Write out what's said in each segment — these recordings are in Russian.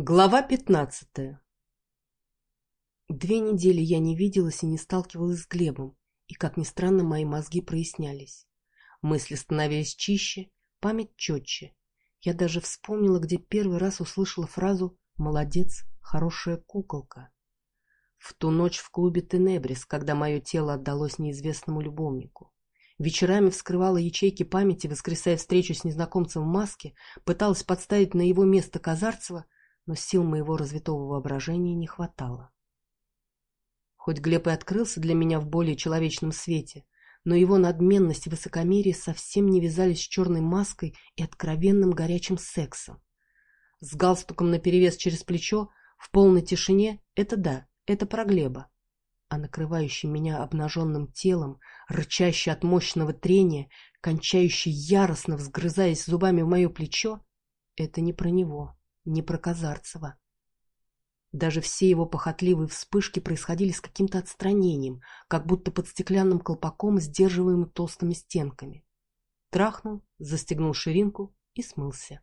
Глава пятнадцатая Две недели я не виделась и не сталкивалась с Глебом, и, как ни странно, мои мозги прояснялись. Мысли становились чище, память четче. Я даже вспомнила, где первый раз услышала фразу «молодец, хорошая куколка». В ту ночь в клубе Тенебрис, когда мое тело отдалось неизвестному любовнику. Вечерами вскрывала ячейки памяти, воскресая встречу с незнакомцем в маске, пыталась подставить на его место Казарцева — но сил моего развитого воображения не хватало. Хоть Глеб и открылся для меня в более человечном свете, но его надменность и высокомерие совсем не вязались с черной маской и откровенным горячим сексом. С галстуком наперевес через плечо, в полной тишине — это да, это про Глеба. А накрывающий меня обнаженным телом, рычащий от мощного трения, кончающий яростно, взгрызаясь зубами в мое плечо — это не про него не про Казарцева. Даже все его похотливые вспышки происходили с каким-то отстранением, как будто под стеклянным колпаком, сдерживаемым толстыми стенками. Трахнул, застегнул ширинку и смылся.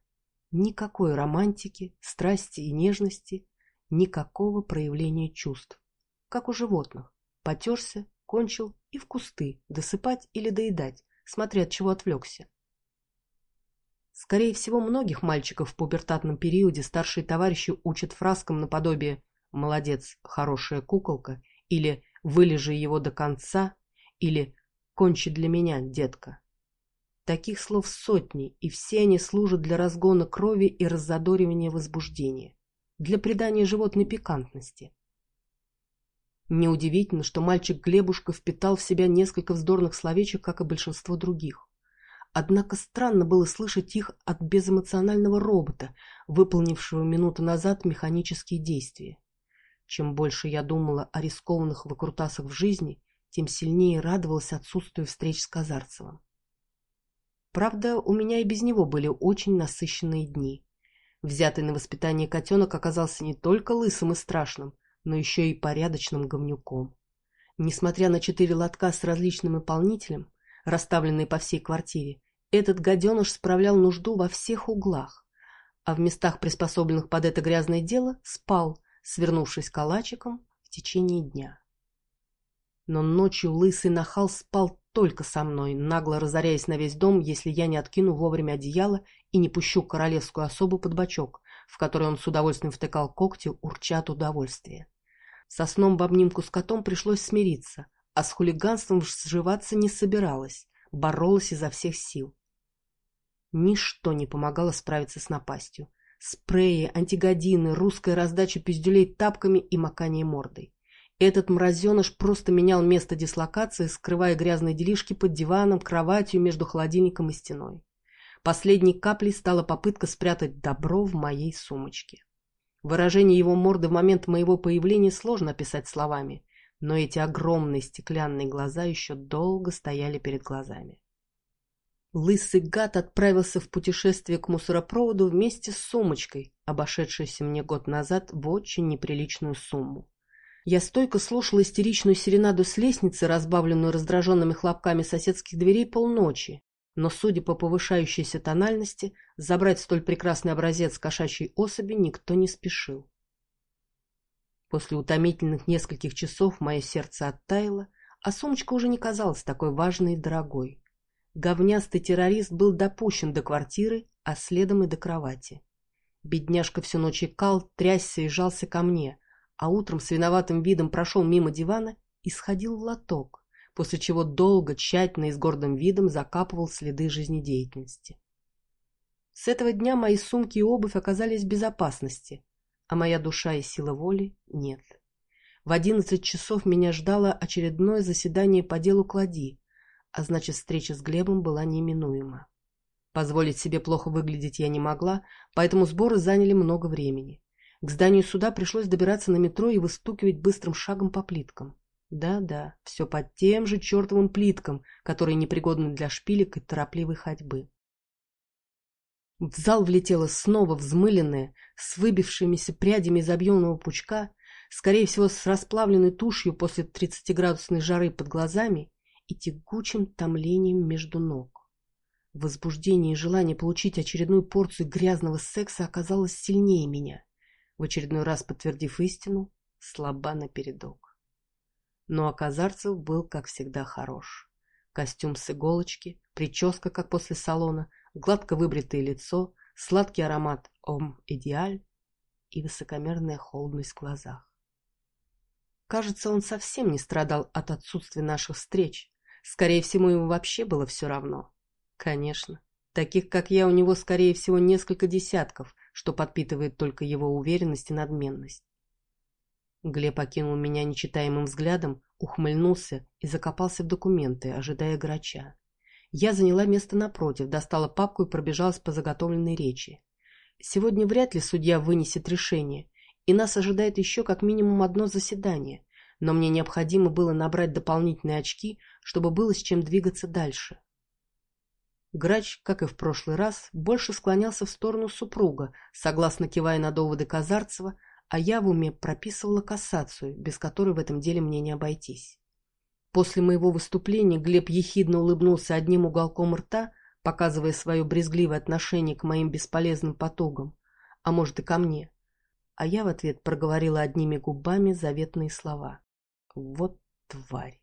Никакой романтики, страсти и нежности, никакого проявления чувств. Как у животных. Потерся, кончил и в кусты, досыпать или доедать, смотря от чего отвлекся. Скорее всего, многих мальчиков в пубертатном периоде старшие товарищи учат фразкам наподобие «молодец, хорошая куколка» или «вылежи его до конца» или «кончи для меня, детка». Таких слов сотни, и все они служат для разгона крови и раззадоривания возбуждения, для придания животной пикантности. Неудивительно, что мальчик Глебушка впитал в себя несколько вздорных словечек, как и большинство других. Однако странно было слышать их от безэмоционального робота, выполнившего минуту назад механические действия. Чем больше я думала о рискованных выкрутасах в жизни, тем сильнее радовалась отсутствию встреч с Казарцевым. Правда, у меня и без него были очень насыщенные дни. Взятый на воспитание котенок оказался не только лысым и страшным, но еще и порядочным говнюком. Несмотря на четыре лотка с различным наполнителем, расставленные по всей квартире, этот гаденыш справлял нужду во всех углах, а в местах, приспособленных под это грязное дело, спал, свернувшись калачиком в течение дня. Но ночью лысый нахал спал только со мной, нагло разоряясь на весь дом, если я не откину вовремя одеяло и не пущу королевскую особу под бочок, в который он с удовольствием втыкал когти, урча от удовольствия. Со сном в обнимку с котом пришлось смириться, а с хулиганством сживаться не собиралась, боролась изо всех сил. Ничто не помогало справиться с напастью. Спреи, антигодины, русская раздача пиздюлей тапками и макание мордой. Этот мразеныш просто менял место дислокации, скрывая грязные делишки под диваном, кроватью, между холодильником и стеной. Последней каплей стала попытка спрятать добро в моей сумочке. Выражение его морды в момент моего появления сложно описать словами, но эти огромные стеклянные глаза еще долго стояли перед глазами. Лысый гад отправился в путешествие к мусоропроводу вместе с сумочкой, обошедшейся мне год назад в очень неприличную сумму. Я стойко слушала истеричную серенаду с лестницы, разбавленную раздраженными хлопками соседских дверей полночи, но, судя по повышающейся тональности, забрать столь прекрасный образец кошачьей особи никто не спешил. После утомительных нескольких часов мое сердце оттаяло, а сумочка уже не казалась такой важной и дорогой. Говнястый террорист был допущен до квартиры, а следом и до кровати. Бедняжка всю ночь икал, трясся и жался ко мне, а утром с виноватым видом прошел мимо дивана и сходил в лоток, после чего долго, тщательно и с гордым видом закапывал следы жизнедеятельности. С этого дня мои сумки и обувь оказались в безопасности, а моя душа и сила воли нет. В одиннадцать часов меня ждало очередное заседание по делу Клади, а значит, встреча с Глебом была неминуема. Позволить себе плохо выглядеть я не могла, поэтому сборы заняли много времени. К зданию суда пришлось добираться на метро и выстукивать быстрым шагом по плиткам. Да-да, все по тем же чертовым плиткам, которые непригодны для шпилек и торопливой ходьбы. В зал влетела снова взмыленная, с выбившимися прядями из объемного пучка, скорее всего, с расплавленной тушью после тридцатиградусной жары под глазами, и тягучим томлением между ног. Возбуждение и желание получить очередную порцию грязного секса оказалось сильнее меня. в очередной раз подтвердив истину, слаба напередок. Но Аказарцев был, как всегда, хорош. Костюм с иголочки, прическа, как после салона, гладко выбритое лицо, сладкий аромат ом идеаль и высокомерная холодность в глазах. Кажется, он совсем не страдал от отсутствия наших встреч. Скорее всего, ему вообще было все равно. Конечно, таких, как я, у него, скорее всего, несколько десятков, что подпитывает только его уверенность и надменность. Глеб окинул меня нечитаемым взглядом, ухмыльнулся и закопался в документы, ожидая грача. Я заняла место напротив, достала папку и пробежалась по заготовленной речи. Сегодня вряд ли судья вынесет решение, и нас ожидает еще как минимум одно заседание, но мне необходимо было набрать дополнительные очки, чтобы было с чем двигаться дальше. Грач, как и в прошлый раз, больше склонялся в сторону супруга, согласно кивая на доводы Казарцева, а я в уме прописывала кассацию, без которой в этом деле мне не обойтись. После моего выступления Глеб ехидно улыбнулся одним уголком рта, показывая свое брезгливое отношение к моим бесполезным потугам, а может и ко мне а я в ответ проговорила одними губами заветные слова. Вот тварь.